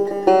Música